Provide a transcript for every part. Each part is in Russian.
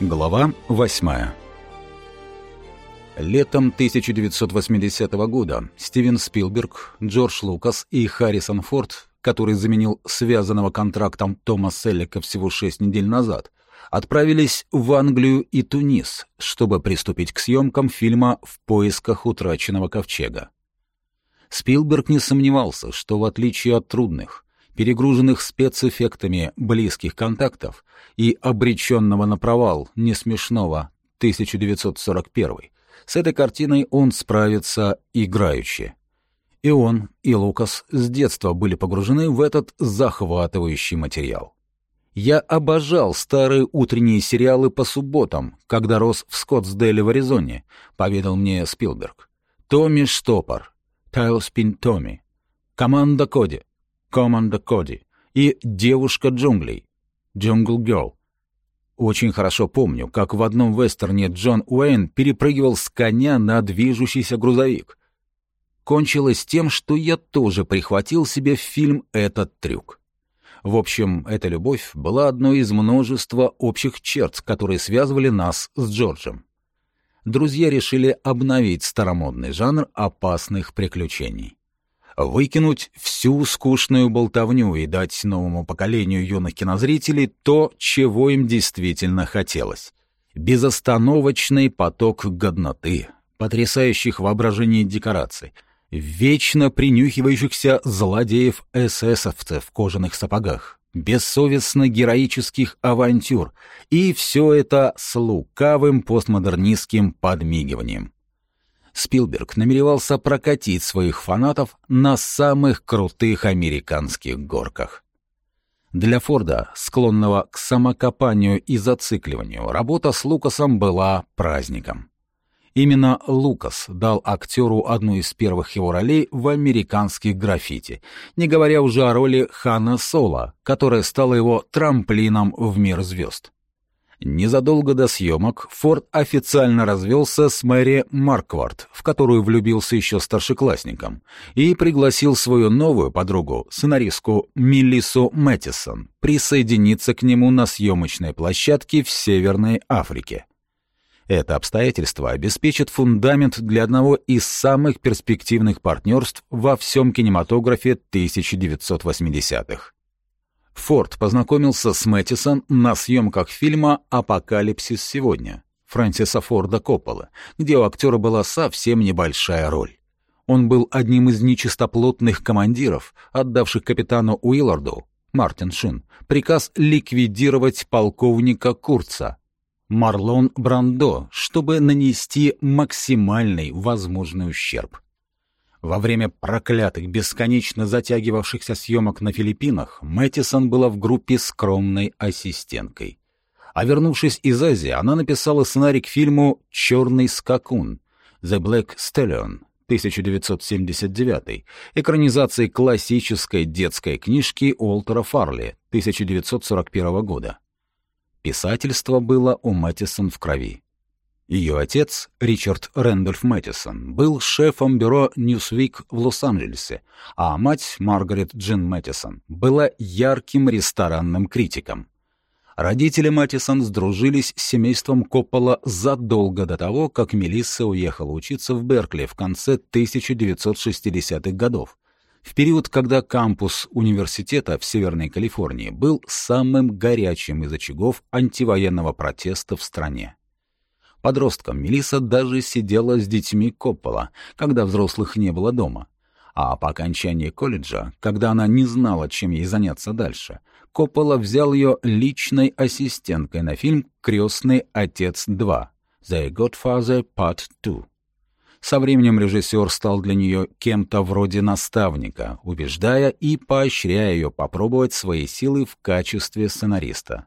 Глава 8 Летом 1980 года Стивен Спилберг, Джордж Лукас и Харрисон Форд, который заменил связанного контрактом Тома Селлика всего шесть недель назад, отправились в Англию и Тунис, чтобы приступить к съемкам фильма «В поисках утраченного ковчега». Спилберг не сомневался, что в отличие от трудных, перегруженных спецэффектами близких контактов и обреченного на провал несмешного 1941 с этой картиной он справится играючи. И он, и Лукас с детства были погружены в этот захватывающий материал. Я обожал старые утренние сериалы по субботам, когда рос в Скоттсдейле в Аризоне, поведал мне Спилберг. Томми Штопор, Тайлспин Томми, Команда Коди, Команда Коди и Девушка джунглей, Jungle Girl. Очень хорошо помню, как в одном вестерне Джон Уэйн перепрыгивал с коня на движущийся грузовик. Кончилось тем, что я тоже прихватил себе в фильм этот трюк. В общем, эта любовь была одной из множества общих черт, которые связывали нас с Джорджем. Друзья решили обновить старомодный жанр опасных приключений выкинуть всю скучную болтовню и дать новому поколению юных кинозрителей то, чего им действительно хотелось. Безостановочный поток годноты, потрясающих воображений декораций, вечно принюхивающихся злодеев-эсэсовцев в кожаных сапогах, бессовестно-героических авантюр, и все это с лукавым постмодернистским подмигиванием. Спилберг намеревался прокатить своих фанатов на самых крутых американских горках. Для Форда, склонного к самокопанию и зацикливанию, работа с Лукасом была праздником. Именно Лукас дал актеру одну из первых его ролей в американских граффити, не говоря уже о роли Хана Соло, которая стала его трамплином в мир звезд. Незадолго до съемок Форд официально развелся с Мэри Марквард, в которую влюбился еще старшеклассником, и пригласил свою новую подругу, сценаристку Миллису Мэттисон, присоединиться к нему на съемочной площадке в Северной Африке. Это обстоятельство обеспечит фундамент для одного из самых перспективных партнерств во всем кинематографе 1980-х. Форд познакомился с Мэттисон на съемках фильма «Апокалипсис сегодня» Фрэнсиса Форда Коппола, где у актера была совсем небольшая роль. Он был одним из нечистоплотных командиров, отдавших капитану Уилларду, Мартин Шин, приказ ликвидировать полковника Курца, Марлон Брандо, чтобы нанести максимальный возможный ущерб. Во время проклятых, бесконечно затягивавшихся съемок на Филиппинах Мэттисон была в группе скромной ассистенткой. А вернувшись из Азии, она написала сценарий к фильму «Черный скакун» «The Black Stallion» 1979, экранизации классической детской книжки Уолтера Фарли 1941 года. Писательство было у Мэттисон в крови. Ее отец, Ричард Рэндольф Мэттисон, был шефом бюро Newsweek в Лос-Анджелесе, а мать, Маргарет Джин Мэттисон, была ярким ресторанным критиком. Родители Мэттисон сдружились с семейством Коппола задолго до того, как Мелисса уехала учиться в Беркли в конце 1960-х годов, в период, когда кампус университета в Северной Калифорнии был самым горячим из очагов антивоенного протеста в стране. Подростком Мелиса даже сидела с детьми Коппола, когда взрослых не было дома. А по окончании колледжа, когда она не знала, чем ей заняться дальше, Коппола взял ее личной ассистенткой на фильм «Крестный отец 2» «The Godfather Part 2». Со временем режиссер стал для нее кем-то вроде наставника, убеждая и поощряя ее попробовать свои силы в качестве сценариста.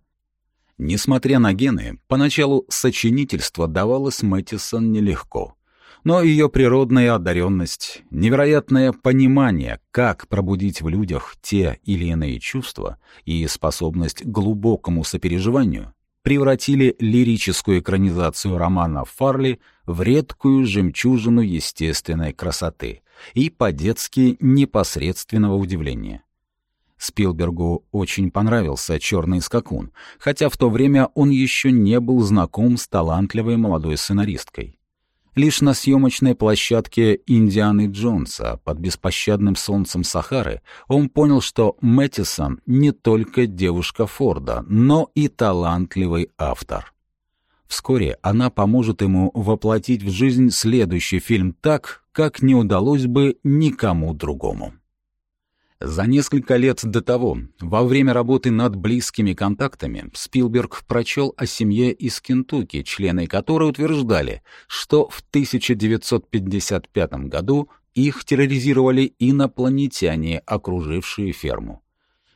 Несмотря на гены, поначалу сочинительство давалось Мэттисон нелегко. Но ее природная одаренность, невероятное понимание, как пробудить в людях те или иные чувства и способность к глубокому сопереживанию превратили лирическую экранизацию романа Фарли в редкую жемчужину естественной красоты и по-детски непосредственного удивления. Спилбергу очень понравился «Черный скакун», хотя в то время он еще не был знаком с талантливой молодой сценаристкой. Лишь на съемочной площадке Индианы Джонса под беспощадным солнцем Сахары он понял, что Мэттисон не только девушка Форда, но и талантливый автор. Вскоре она поможет ему воплотить в жизнь следующий фильм так, как не удалось бы никому другому. За несколько лет до того, во время работы над близкими контактами, Спилберг прочел о семье из Кентукки, члены которой утверждали, что в 1955 году их терроризировали инопланетяне, окружившие ферму.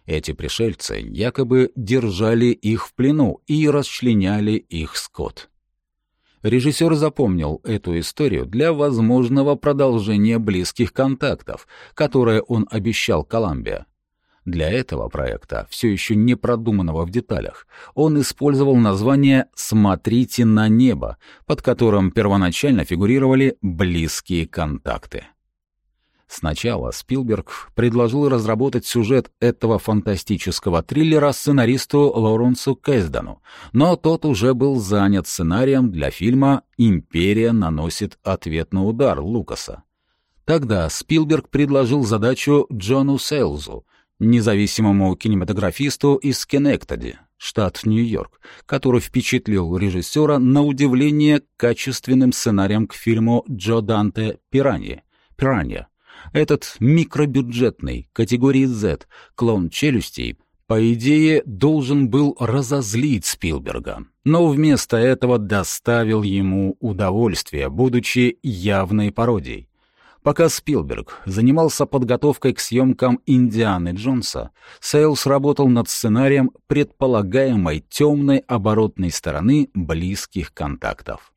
Эти пришельцы якобы держали их в плену и расчленяли их скот. Режиссер запомнил эту историю для возможного продолжения близких контактов, которое он обещал Коламбия. Для этого проекта, все еще не продуманного в деталях, он использовал название «Смотрите на небо», под которым первоначально фигурировали «близкие контакты». Сначала Спилберг предложил разработать сюжет этого фантастического триллера сценаристу Лоуренсу Кэздану, но тот уже был занят сценарием для фильма «Империя наносит ответный удар» Лукаса. Тогда Спилберг предложил задачу Джону Сейлзу, независимому кинематографисту из Кеннектоди, штат Нью-Йорк, который впечатлил режиссера на удивление качественным сценарием к фильму Джо Данте «Пиранья». «Пиранья», этот микробюджетный, категории Z, клон челюстей, по идее, должен был разозлить Спилберга, но вместо этого доставил ему удовольствие, будучи явной пародией. Пока Спилберг занимался подготовкой к съемкам «Индианы Джонса», Сейлс работал над сценарием предполагаемой темной оборотной стороны близких контактов.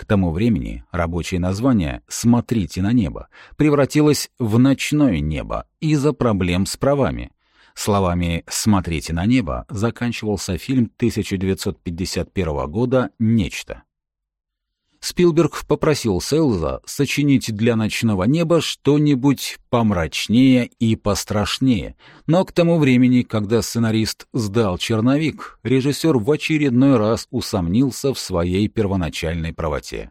К тому времени рабочее название «Смотрите на небо» превратилось в «Ночное небо» из-за проблем с правами. Словами «Смотрите на небо» заканчивался фильм 1951 года «Нечто». Спилберг попросил Селза сочинить для «Ночного неба» что-нибудь помрачнее и пострашнее, но к тому времени, когда сценарист сдал черновик, режиссер в очередной раз усомнился в своей первоначальной правоте.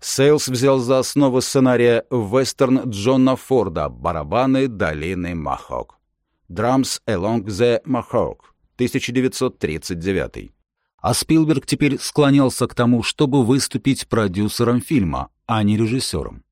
Сейлс взял за основу сценария вестерн Джона Форда «Барабаны долины Махок». «Drums Along the Mahawk» 1939 а Спилберг теперь склонялся к тому, чтобы выступить продюсером фильма, а не режиссером.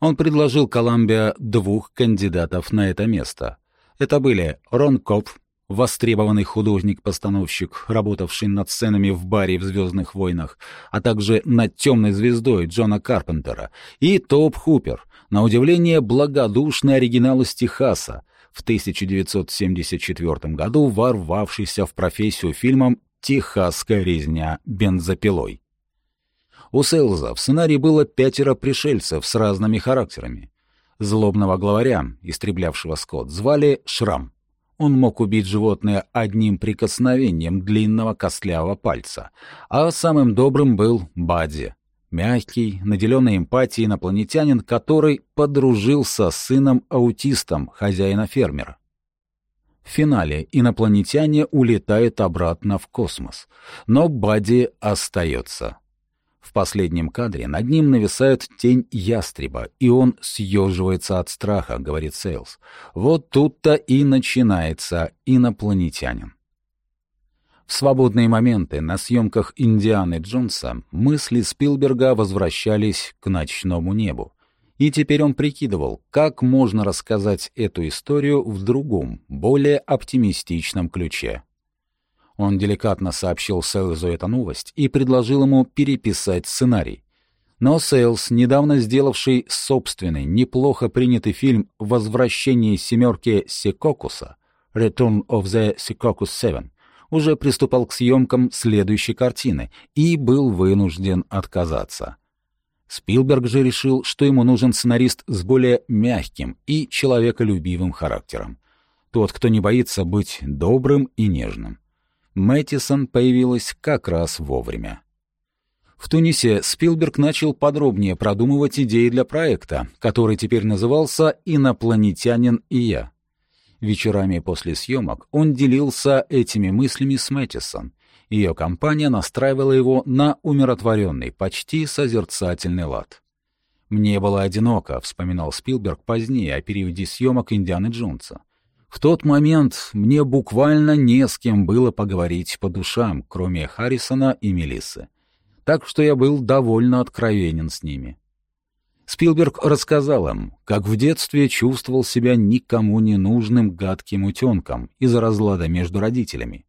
Он предложил Коламбия двух кандидатов на это место. Это были Рон Копф, востребованный художник-постановщик, работавший над сценами в баре в «Звездных войнах», а также над «Темной звездой» Джона Карпентера, и Топ Хупер, на удивление благодушный оригинал из Техаса, в 1974 году ворвавшийся в профессию фильмом «Техасская резня бензопилой». У Селза в сценарии было пятеро пришельцев с разными характерами. Злобного главаря, истреблявшего скот, звали Шрам. Он мог убить животное одним прикосновением длинного костлявого пальца, а самым добрым был Бадди, мягкий, наделенный эмпатией инопланетянин, который подружился с сыном-аутистом хозяина-фермера. В финале инопланетяне улетают обратно в космос, но Бадди остается. В последнем кадре над ним нависает тень ястреба, и он съеживается от страха, говорит Сейлс. Вот тут-то и начинается инопланетянин. В свободные моменты на съемках «Индианы Джонса» мысли Спилберга возвращались к ночному небу. И теперь он прикидывал, как можно рассказать эту историю в другом, более оптимистичном ключе. Он деликатно сообщил Сейлзу эту новость и предложил ему переписать сценарий. Но Сейлс, недавно сделавший собственный, неплохо принятый фильм «Возвращение семерки Секокуса» «Return of the Secocus Seven», уже приступал к съемкам следующей картины и был вынужден отказаться. Спилберг же решил, что ему нужен сценарист с более мягким и человеколюбивым характером. Тот, кто не боится быть добрым и нежным. Мэттисон появилась как раз вовремя. В Тунисе Спилберг начал подробнее продумывать идеи для проекта, который теперь назывался «Инопланетянин и я». Вечерами после съемок он делился этими мыслями с Мэттисон. Ее компания настраивала его на умиротворенный, почти созерцательный лад. «Мне было одиноко», — вспоминал Спилберг позднее о периоде съемок «Индианы Джонса». В тот момент мне буквально не с кем было поговорить по душам, кроме Харрисона и Мелиссы. Так что я был довольно откровенен с ними. Спилберг рассказал им, как в детстве чувствовал себя никому не нужным гадким утенком из-за разлада между родителями.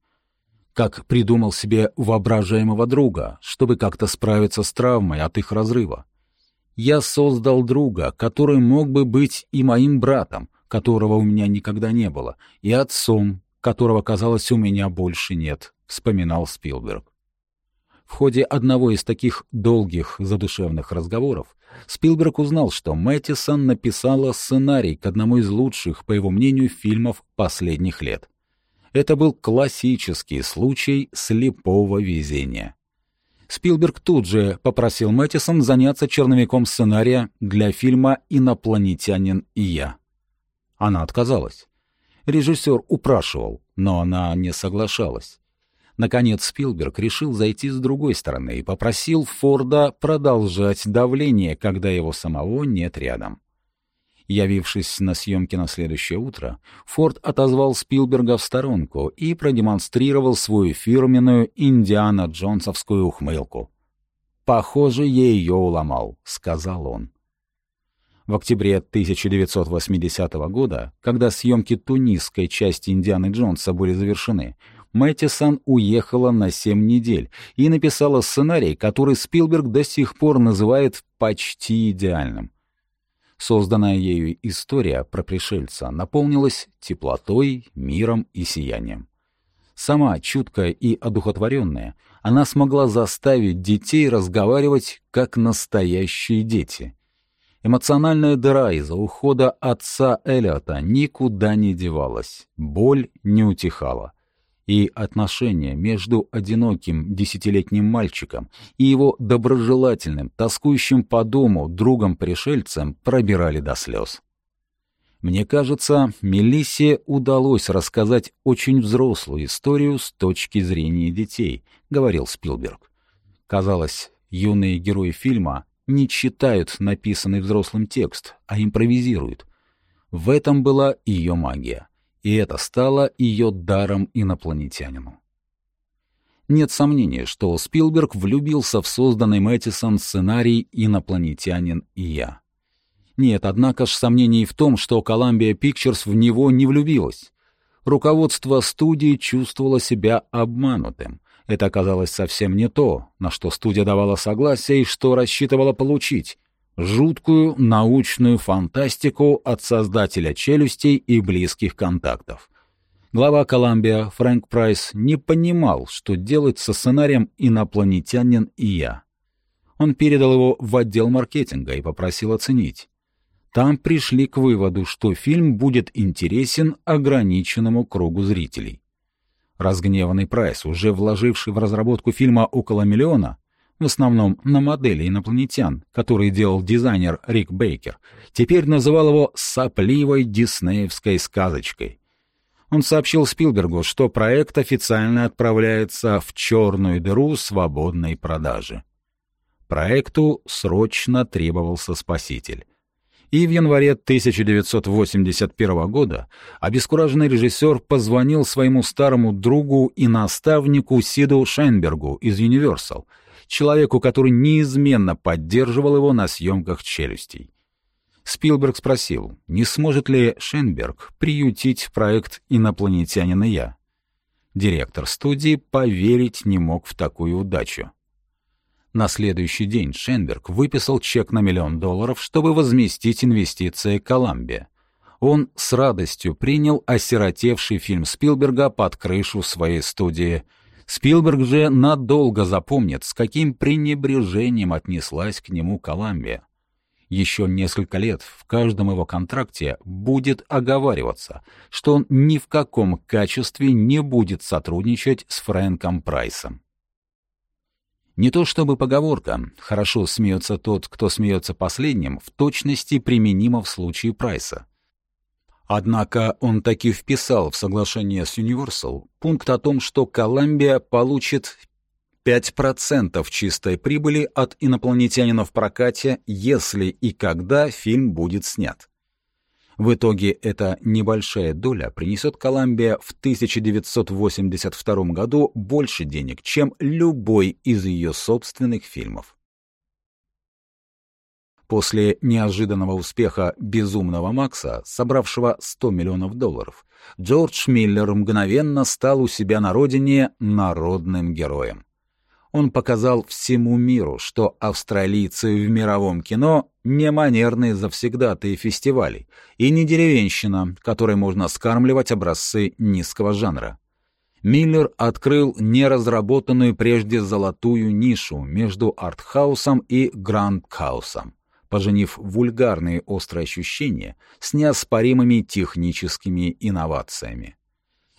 Как придумал себе воображаемого друга, чтобы как-то справиться с травмой от их разрыва. Я создал друга, который мог бы быть и моим братом, которого у меня никогда не было, и отцом, которого, казалось, у меня больше нет, вспоминал Спилберг. В ходе одного из таких долгих задушевных разговоров Спилберг узнал, что Мэттисон написала сценарий к одному из лучших, по его мнению, фильмов последних лет. Это был классический случай слепого везения. Спилберг тут же попросил Мэттисон заняться черновиком сценария для фильма «Инопланетянин и я». Она отказалась. Режиссер упрашивал, но она не соглашалась. Наконец Спилберг решил зайти с другой стороны и попросил Форда продолжать давление, когда его самого нет рядом. Явившись на съемки на следующее утро, Форд отозвал Спилберга в сторонку и продемонстрировал свою фирменную Индиана Джонсовскую ухмылку. «Похоже, я ее уломал», — сказал он. В октябре 1980 года, когда съемки тунисской части «Индианы Джонса» были завершены, Мэттисон уехала на семь недель и написала сценарий, который Спилберг до сих пор называет «почти идеальным». Созданная ею история про пришельца наполнилась теплотой, миром и сиянием. Сама чуткая и одухотворенная, она смогла заставить детей разговаривать как настоящие дети. Эмоциональная дыра из-за ухода отца Эллиота никуда не девалась, боль не утихала и отношения между одиноким десятилетним мальчиком и его доброжелательным, тоскующим по дому другом-пришельцем пробирали до слез. Мне кажется, Мелиссе удалось рассказать очень взрослую историю с точки зрения детей, говорил Спилберг. Казалось, юные герои фильма не читают написанный взрослым текст, а импровизируют. В этом была ее магия и это стало ее даром инопланетянину. Нет сомнения, что Спилберг влюбился в созданный Мэттисон сценарий «Инопланетянин и я». Нет, однако ж сомнений в том, что Columbia Pictures в него не влюбилась. Руководство студии чувствовало себя обманутым. Это оказалось совсем не то, на что студия давала согласие и что рассчитывала получить жуткую научную фантастику от создателя «Челюстей» и «Близких контактов». Глава Колумбия Фрэнк Прайс не понимал, что делать со сценарием «Инопланетянин и я». Он передал его в отдел маркетинга и попросил оценить. Там пришли к выводу, что фильм будет интересен ограниченному кругу зрителей. Разгневанный Прайс, уже вложивший в разработку фильма около миллиона, в основном на модели инопланетян, которые делал дизайнер Рик Бейкер, теперь называл его «сопливой диснеевской сказочкой». Он сообщил Спилбергу, что проект официально отправляется в черную дыру свободной продажи. Проекту срочно требовался спаситель. И в январе 1981 года обескураженный режиссер позвонил своему старому другу и наставнику Сиду Шайнбергу из Universal — человеку, который неизменно поддерживал его на съемках «Челюстей». Спилберг спросил, не сможет ли Шенберг приютить проект «Инопланетянин и я». Директор студии поверить не мог в такую удачу. На следующий день Шенберг выписал чек на миллион долларов, чтобы возместить инвестиции Коламбия. Он с радостью принял осиротевший фильм Спилберга под крышу своей студии – Спилберг же надолго запомнит, с каким пренебрежением отнеслась к нему Коламбия. Еще несколько лет в каждом его контракте будет оговариваться, что он ни в каком качестве не будет сотрудничать с Фрэнком Прайсом. Не то чтобы поговорка «хорошо смеется тот, кто смеется последним» в точности применима в случае Прайса. Однако он таки вписал в соглашение с Universal пункт о том, что Колумбия получит 5% чистой прибыли от инопланетянина в прокате, если и когда фильм будет снят. В итоге эта небольшая доля принесет Колумбия в 1982 году больше денег, чем любой из ее собственных фильмов. После неожиданного успеха «Безумного Макса», собравшего 100 миллионов долларов, Джордж Миллер мгновенно стал у себя на родине народным героем он показал всему миру, что австралийцы в мировом кино не манерные завсегдатые фестивалей и не деревенщина, которой можно скармливать образцы низкого жанра. Миллер открыл неразработанную прежде золотую нишу между артхаусом и грандхаусом, поженив вульгарные острые ощущения с неоспоримыми техническими инновациями.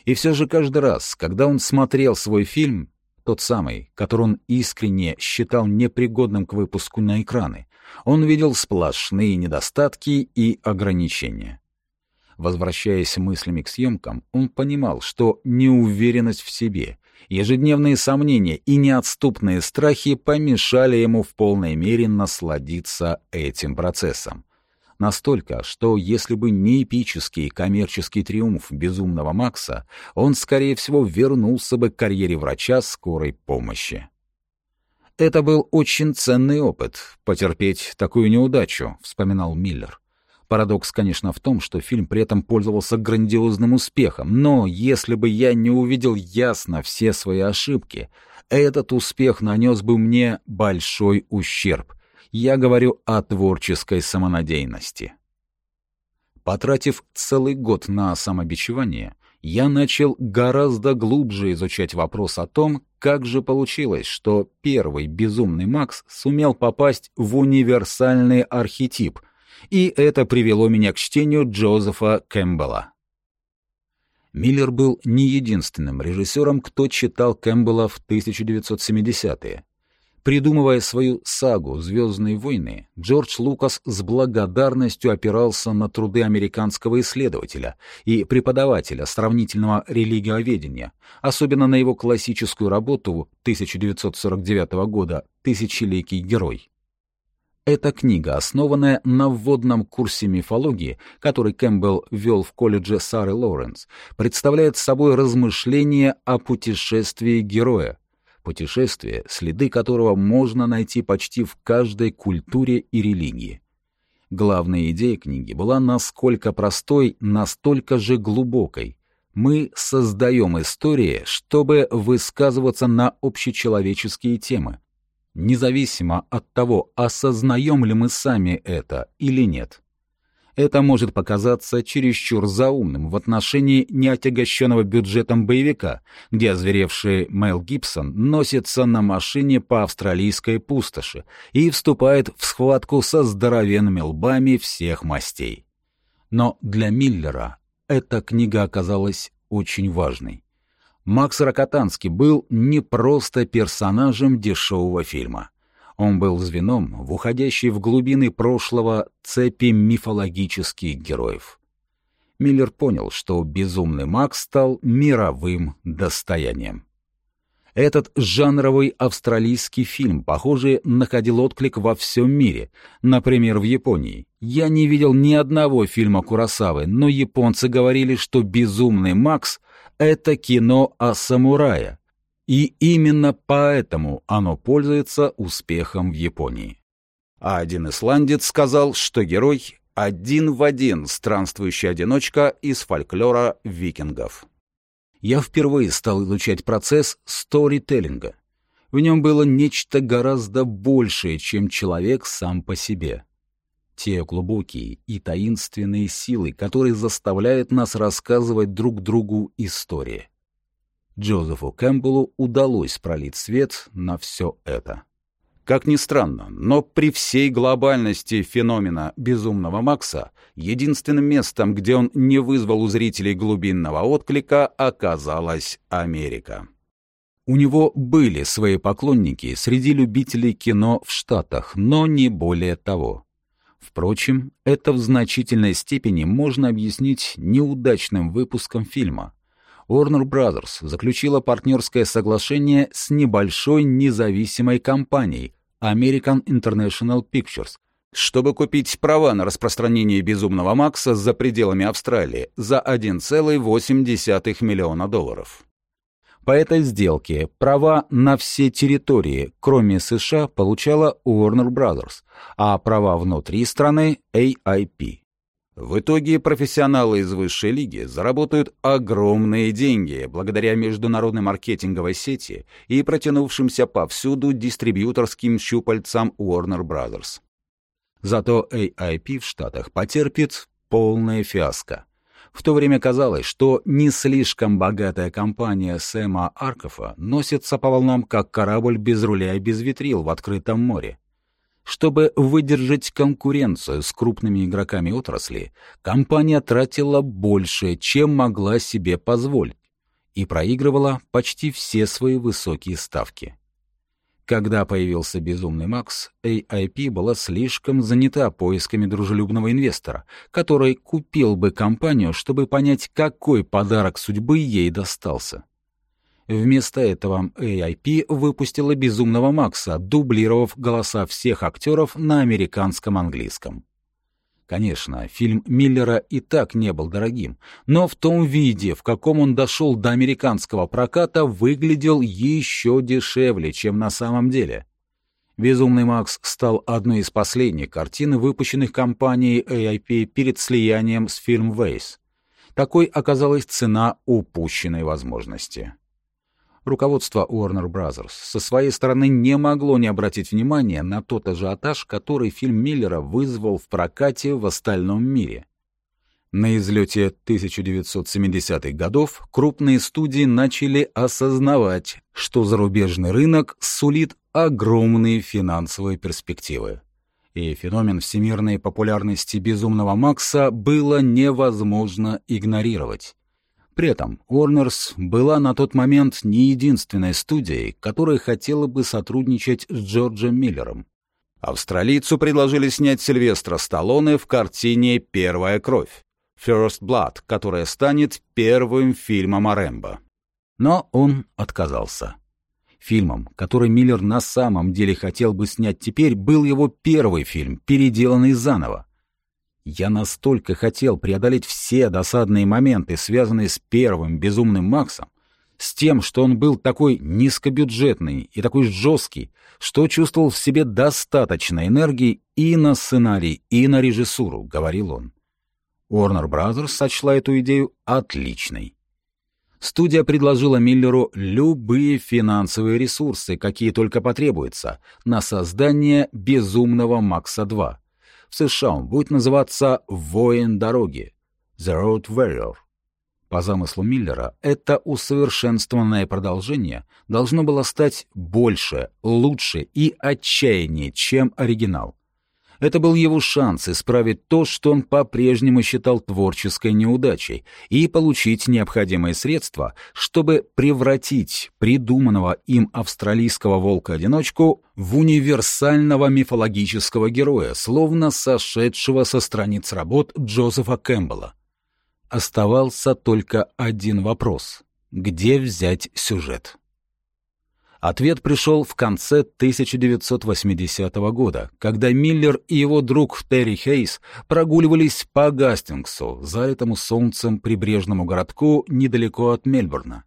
И все же каждый раз, когда он смотрел свой фильм, тот самый, который он искренне считал непригодным к выпуску на экраны, он видел сплошные недостатки и ограничения. Возвращаясь мыслями к съемкам, он понимал, что неуверенность в себе, ежедневные сомнения и неотступные страхи помешали ему в полной мере насладиться этим процессом. Настолько, что если бы не эпический коммерческий триумф безумного Макса, он, скорее всего, вернулся бы к карьере врача скорой помощи. «Это был очень ценный опыт — потерпеть такую неудачу», — вспоминал Миллер. Парадокс, конечно, в том, что фильм при этом пользовался грандиозным успехом, но если бы я не увидел ясно все свои ошибки, этот успех нанес бы мне большой ущерб — я говорю о творческой самонадеянности. Потратив целый год на самобичевание, я начал гораздо глубже изучать вопрос о том, как же получилось, что первый безумный Макс сумел попасть в универсальный архетип, и это привело меня к чтению Джозефа Кэмпбелла. Миллер был не единственным режиссером, кто читал Кэмпбелла в 1970-е. Придумывая свою сагу «Звездные войны», Джордж Лукас с благодарностью опирался на труды американского исследователя и преподавателя сравнительного религиоведения, особенно на его классическую работу 1949 года «Тысячеликий герой». Эта книга, основанная на вводном курсе мифологии, который Кэмпбелл вел в колледже Сары Лоуренс, представляет собой размышления о путешествии героя, путешествие, следы которого можно найти почти в каждой культуре и религии. Главная идея книги была насколько простой, настолько же глубокой. Мы создаем истории, чтобы высказываться на общечеловеческие темы, независимо от того, осознаем ли мы сами это или нет. Это может показаться чересчур заумным в отношении неотягощенного бюджетом боевика, где озверевший Мэл Гибсон носится на машине по австралийской пустоши и вступает в схватку со здоровенными лбами всех мастей. Но для Миллера эта книга оказалась очень важной. Макс Рокотанский был не просто персонажем дешевого фильма. Он был звеном в уходящей в глубины прошлого цепи мифологических героев. Миллер понял, что «Безумный Макс» стал мировым достоянием. Этот жанровый австралийский фильм, похоже, находил отклик во всем мире, например, в Японии. Я не видел ни одного фильма Курасавы, но японцы говорили, что «Безумный Макс» — это кино о самурае, и именно поэтому оно пользуется успехом в Японии. А один исландец сказал, что герой один в один странствующий одиночка из фольклора викингов. Я впервые стал изучать процесс сторителлинга. В нем было нечто гораздо большее, чем человек сам по себе. Те глубокие и таинственные силы, которые заставляют нас рассказывать друг другу истории. Джозефу Кэмпбеллу удалось пролить свет на все это. Как ни странно, но при всей глобальности феномена «Безумного Макса» единственным местом, где он не вызвал у зрителей глубинного отклика, оказалась Америка. У него были свои поклонники среди любителей кино в Штатах, но не более того. Впрочем, это в значительной степени можно объяснить неудачным выпуском фильма. Warner Brothers заключила партнерское соглашение с небольшой независимой компанией American International Pictures, чтобы купить права на распространение «Безумного Макса» за пределами Австралии за 1,8 миллиона долларов. По этой сделке права на все территории, кроме США, получала Warner Brothers, а права внутри страны — AIP. В итоге профессионалы из высшей лиги заработают огромные деньги благодаря международной маркетинговой сети и протянувшимся повсюду дистрибьюторским щупальцам Warner Brothers. Зато AIP в Штатах потерпит полное фиаско. В то время казалось, что не слишком богатая компания Сэма Аркофа носится по волнам, как корабль без руля и без ветрил в открытом море. Чтобы выдержать конкуренцию с крупными игроками отрасли, компания тратила больше, чем могла себе позволить, и проигрывала почти все свои высокие ставки. Когда появился «Безумный Макс», AIP была слишком занята поисками дружелюбного инвестора, который купил бы компанию, чтобы понять, какой подарок судьбы ей достался. Вместо этого AIP выпустила «Безумного Макса», дублировав голоса всех актеров на американском английском. Конечно, фильм Миллера и так не был дорогим, но в том виде, в каком он дошел до американского проката, выглядел еще дешевле, чем на самом деле. «Безумный Макс» стал одной из последних картин, выпущенных компанией AIP перед слиянием с фильм «Вейс». Такой оказалась цена упущенной возможности руководство Warner Bros. со своей стороны не могло не обратить внимания на тот ажиотаж, который фильм Миллера вызвал в прокате в остальном мире. На излете 1970-х годов крупные студии начали осознавать, что зарубежный рынок сулит огромные финансовые перспективы. И феномен всемирной популярности «Безумного Макса» было невозможно игнорировать. При этом Warners была на тот момент не единственной студией, которая хотела бы сотрудничать с Джорджем Миллером. Австралийцу предложили снять Сильвестра Сталлоне в картине «Первая кровь» «First Blood», которая станет первым фильмом о Рэмбо. Но он отказался. Фильмом, который Миллер на самом деле хотел бы снять теперь, был его первый фильм, переделанный заново. Я настолько хотел преодолеть все досадные моменты, связанные с первым безумным Максом, с тем, что он был такой низкобюджетный и такой жесткий, что чувствовал в себе достаточно энергии и на сценарий, и на режиссуру, — говорил он. Warner Brothers сочла эту идею отличной. Студия предложила Миллеру любые финансовые ресурсы, какие только потребуются, на создание «Безумного Макса 2», США он будет называться «Воин дороги» — «The Road Warrior». По замыслу Миллера, это усовершенствованное продолжение должно было стать больше, лучше и отчаяннее, чем оригинал. Это был его шанс исправить то, что он по-прежнему считал творческой неудачей, и получить необходимые средства, чтобы превратить придуманного им австралийского волка-одиночку в универсального мифологического героя, словно сошедшего со страниц работ Джозефа Кэмпбелла. Оставался только один вопрос — где взять сюжет? Ответ пришел в конце 1980 года, когда Миллер и его друг Терри Хейс прогуливались по Гастингсу, залитому солнцем прибрежному городку недалеко от Мельбурна.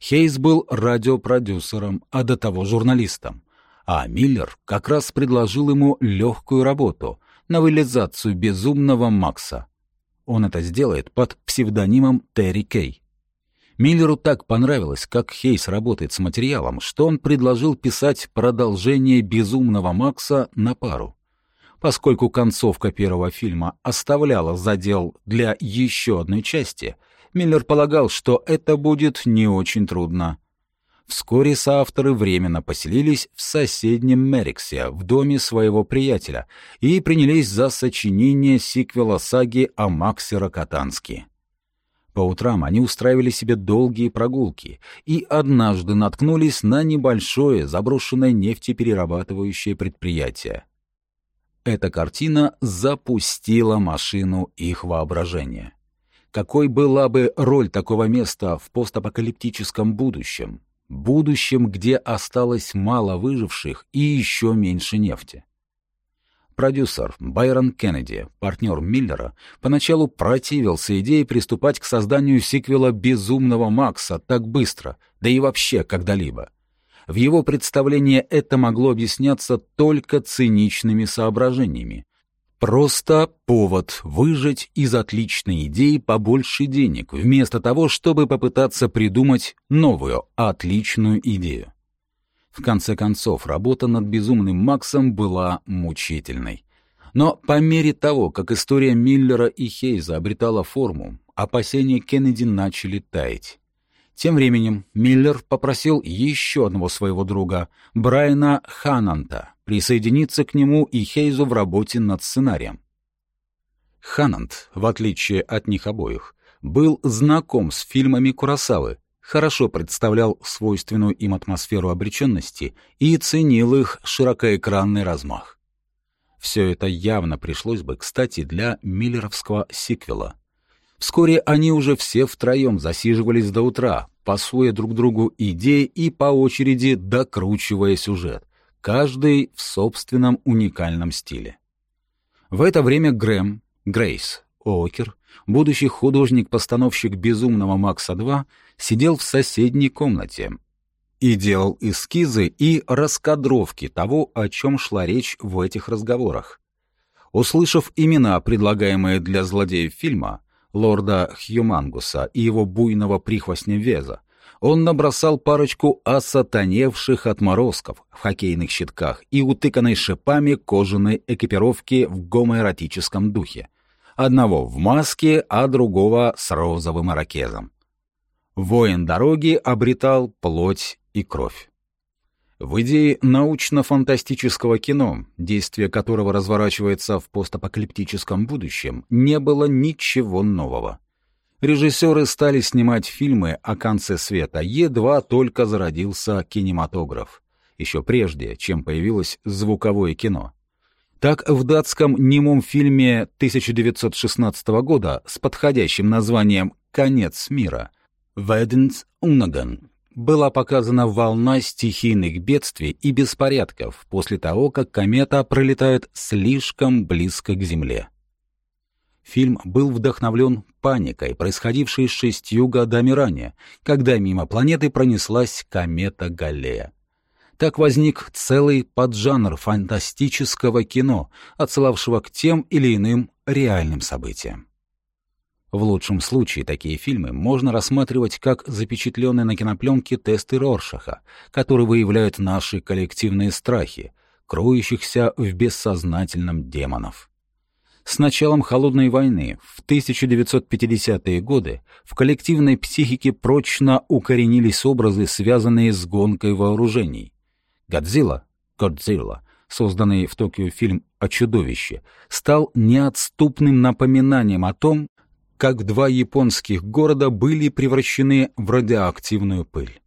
Хейс был радиопродюсером, а до того журналистом, а Миллер как раз предложил ему легкую работу — новелизацию «Безумного Макса». Он это сделает под псевдонимом Терри Кей. Миллеру так понравилось, как Хейс работает с материалом, что он предложил писать продолжение «Безумного Макса» на пару. Поскольку концовка первого фильма оставляла задел для еще одной части, Миллер полагал, что это будет не очень трудно. Вскоре соавторы временно поселились в соседнем Мериксе, в доме своего приятеля, и принялись за сочинение сиквела саги о Максе Рокотанске. По утрам они устраивали себе долгие прогулки и однажды наткнулись на небольшое заброшенное нефтеперерабатывающее предприятие. Эта картина запустила машину их воображения. Какой была бы роль такого места в постапокалиптическом будущем? Будущем, где осталось мало выживших и еще меньше нефти. Продюсер Байрон Кеннеди, партнер Миллера, поначалу противился идее приступать к созданию сиквела «Безумного Макса» так быстро, да и вообще когда-либо. В его представлении это могло объясняться только циничными соображениями. Просто повод выжать из отличной идеи побольше денег, вместо того, чтобы попытаться придумать новую, отличную идею. В конце концов, работа над «Безумным Максом» была мучительной. Но по мере того, как история Миллера и Хейза обретала форму, опасения Кеннеди начали таять. Тем временем Миллер попросил еще одного своего друга, Брайана Хананта, присоединиться к нему и Хейзу в работе над сценарием. Ханант, в отличие от них обоих, был знаком с фильмами Курасавы, хорошо представлял свойственную им атмосферу обреченности и ценил их широкоэкранный размах. Все это явно пришлось бы, кстати, для миллеровского сиквела — Вскоре они уже все втроем засиживались до утра, пасуя друг другу идеи и по очереди докручивая сюжет, каждый в собственном уникальном стиле. В это время Грэм, Грейс, Окер, будущий художник-постановщик «Безумного Макса-2», сидел в соседней комнате и делал эскизы и раскадровки того, о чем шла речь в этих разговорах. Услышав имена, предлагаемые для злодеев фильма, лорда Хьюмангуса и его буйного прихвостня Веза, он набросал парочку осатаневших отморозков в хоккейных щитках и утыканной шипами кожаной экипировки в гомоэротическом духе. Одного в маске, а другого с розовым ирокезом. Воин дороги обретал плоть и кровь. В идее научно-фантастического кино, действие которого разворачивается в постапокалиптическом будущем, не было ничего нового. Режиссеры стали снимать фильмы о конце света, едва только зародился кинематограф, еще прежде, чем появилось звуковое кино. Так в датском немом фильме 1916 года с подходящим названием «Конец мира» «Веденс Унаган» была показана волна стихийных бедствий и беспорядков после того, как комета пролетает слишком близко к Земле. Фильм был вдохновлен паникой, происходившей шестью годами ранее, когда мимо планеты пронеслась комета Галлея. Так возник целый поджанр фантастического кино, отсылавшего к тем или иным реальным событиям. В лучшем случае такие фильмы можно рассматривать как запечатленные на кинопленке тесты Роршаха, которые выявляют наши коллективные страхи, кроющихся в бессознательном демонов. С началом Холодной войны в 1950-е годы в коллективной психике прочно укоренились образы, связанные с гонкой вооружений. «Годзилла» — «Годзилла», созданный в Токио фильм о чудовище, стал неотступным напоминанием о том, как два японских города были превращены в радиоактивную пыль.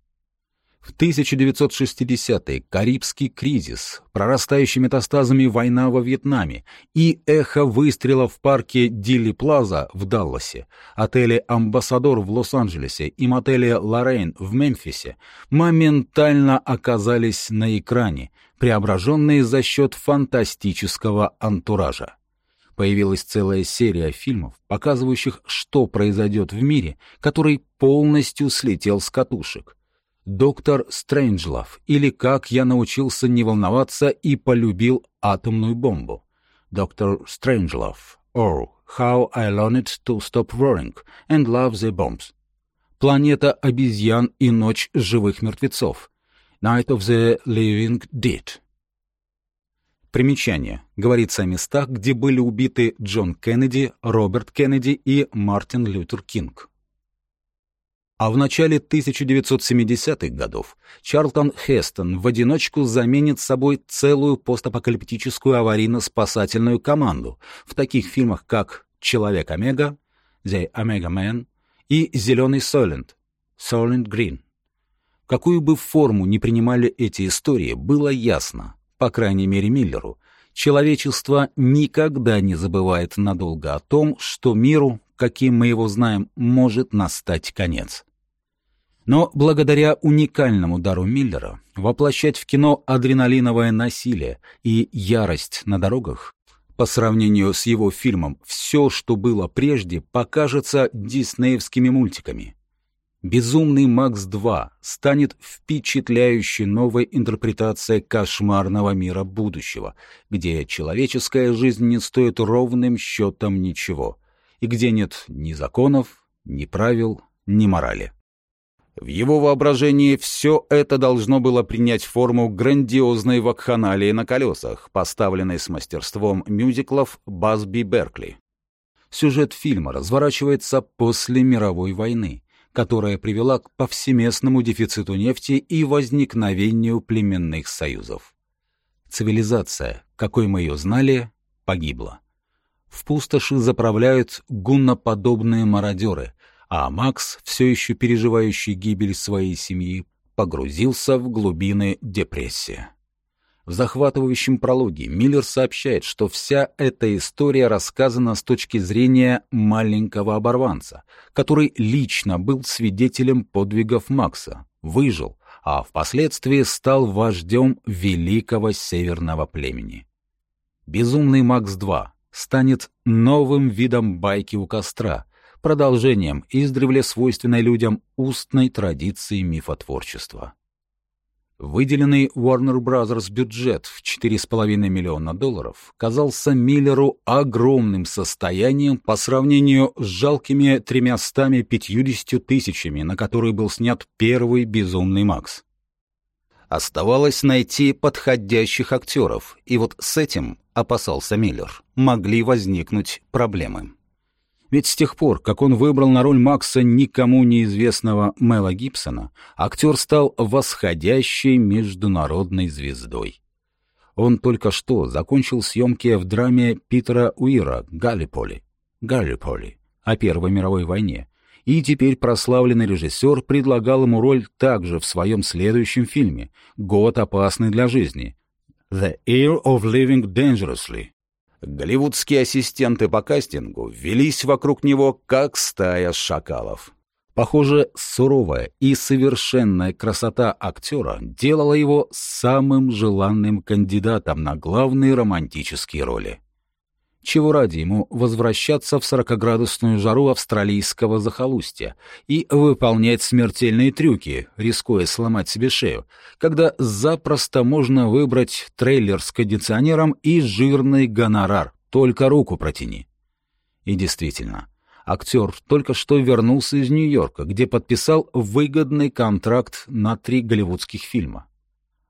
В 1960-е Карибский кризис, прорастающий метастазами война во Вьетнаме и эхо выстрела в парке Дилли Плаза в Далласе, отеле «Амбассадор» в Лос-Анджелесе и мотеле «Лоррейн» в Мемфисе моментально оказались на экране, преображенные за счет фантастического антуража появилась целая серия фильмов, показывающих, что произойдет в мире, который полностью слетел с катушек. «Доктор Стрэнджлов» или «Как я научился не волноваться и полюбил атомную бомбу». «Доктор Стрэнджлов» or «How I learned to stop worrying and love the bombs». «Планета обезьян и ночь живых мертвецов» «Night of the Living Dead». Примечание. Говорится о местах, где были убиты Джон Кеннеди, Роберт Кеннеди и Мартин Лютер Кинг. А в начале 1970-х годов Чарлтон Хестон в одиночку заменит собой целую постапокалиптическую аварийно-спасательную команду в таких фильмах, как «Человек-Омега», «The Omega Man» и «Зеленый Сойленд», «Soylent Green». Какую бы форму ни принимали эти истории, было ясно по крайней мере Миллеру, Человечество никогда не забывает надолго о том, что миру, каким мы его знаем, может настать конец. Но благодаря уникальному дару Миллера воплощать в кино адреналиновое насилие и ярость на дорогах по сравнению с его фильмом «Все, что было прежде», покажется диснеевскими мультиками. «Безумный Макс 2» станет впечатляющей новой интерпретацией кошмарного мира будущего, где человеческая жизнь не стоит ровным счетом ничего, и где нет ни законов, ни правил, ни морали. В его воображении все это должно было принять форму грандиозной вакханалии на колесах, поставленной с мастерством мюзиклов Басби Беркли. Сюжет фильма разворачивается после мировой войны, которая привела к повсеместному дефициту нефти и возникновению племенных союзов. Цивилизация, какой мы ее знали, погибла. В пустоши заправляют гунноподобные мародеры, а Макс, все еще переживающий гибель своей семьи, погрузился в глубины депрессии. В захватывающем прологе Миллер сообщает, что вся эта история рассказана с точки зрения маленького оборванца, который лично был свидетелем подвигов Макса, выжил, а впоследствии стал вождем великого северного племени. «Безумный Макс-2» станет новым видом байки у костра, продолжением издревле свойственной людям устной традиции мифотворчества. Выделенный Warner Bros. бюджет в 4,5 миллиона долларов казался Миллеру огромным состоянием по сравнению с жалкими 350 тысячами, на которые был снят первый «Безумный Макс». Оставалось найти подходящих актеров, и вот с этим, опасался Миллер, могли возникнуть проблемы. Ведь с тех пор, как он выбрал на роль Макса никому неизвестного Мела Гибсона, актер стал восходящей международной звездой. Он только что закончил съемки в драме Питера Уира «Галлиполи» «Галлиполи» о Первой мировой войне, и теперь прославленный режиссер предлагал ему роль также в своем следующем фильме «Год опасный для жизни» «The Year of Living Dangerously» Голливудские ассистенты по кастингу велись вокруг него, как стая шакалов. Похоже, суровая и совершенная красота актера делала его самым желанным кандидатом на главные романтические роли чего ради ему возвращаться в сорокоградусную жару австралийского захолустья и выполнять смертельные трюки, рискуя сломать себе шею, когда запросто можно выбрать трейлер с кондиционером и жирный гонорар, только руку протяни. И действительно, актер только что вернулся из Нью-Йорка, где подписал выгодный контракт на три голливудских фильма.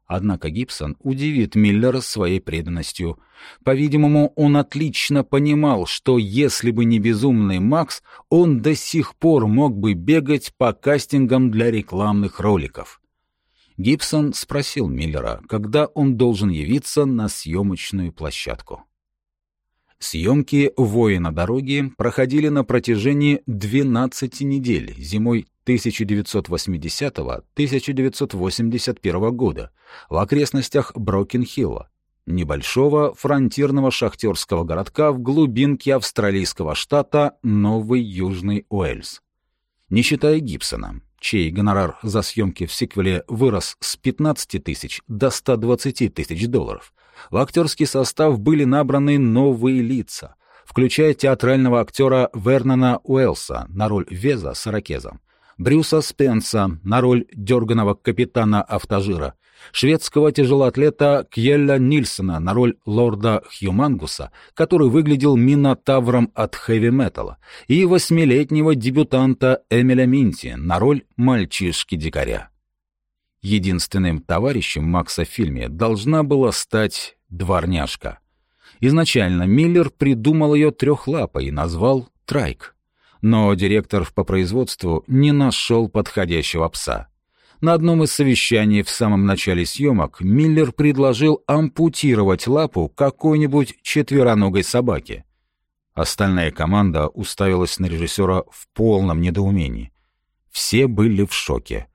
Однако Гибсон удивит Миллера своей преданностью. По-видимому, он отлично понимал, что если бы не безумный Макс, он до сих пор мог бы бегать по кастингам для рекламных роликов. Гибсон спросил Миллера, когда он должен явиться на съемочную площадку. Съемки «Воина дороги» проходили на протяжении 12 недель зимой 1980-1981 года в окрестностях Брокенхилла, небольшого фронтирного шахтерского городка в глубинке австралийского штата Новый Южный Уэльс. Не считая Гибсона, чей гонорар за съемки в сиквеле вырос с 15 тысяч до 120 тысяч долларов, в актерский состав были набраны новые лица, включая театрального актера Вернона Уэлса на роль Веза с ирокезом, Брюса Спенса на роль дерганого капитана автожира, шведского тяжелоатлета Кьелля Нильсона на роль лорда Хьюмангуса, который выглядел минотавром от хэви-металла, и восьмилетнего дебютанта Эмиля Минти на роль мальчишки-дикаря. Единственным товарищем Макса в фильме должна была стать дворняжка. Изначально Миллер придумал ее трехлапой и назвал Трайк но директор по производству не нашел подходящего пса. На одном из совещаний в самом начале съемок Миллер предложил ампутировать лапу какой-нибудь четвероногой собаки. Остальная команда уставилась на режиссера в полном недоумении. Все были в шоке.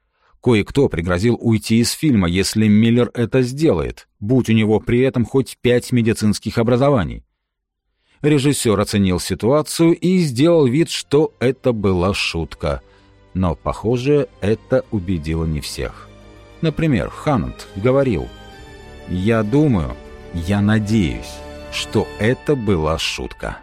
Кое-кто пригрозил уйти из фильма, если Миллер это сделает, будь у него при этом хоть пять медицинских образований. Режиссер оценил ситуацию и сделал вид, что это была шутка. Но, похоже, это убедило не всех. Например, Ханнант говорил «Я думаю, я надеюсь, что это была шутка».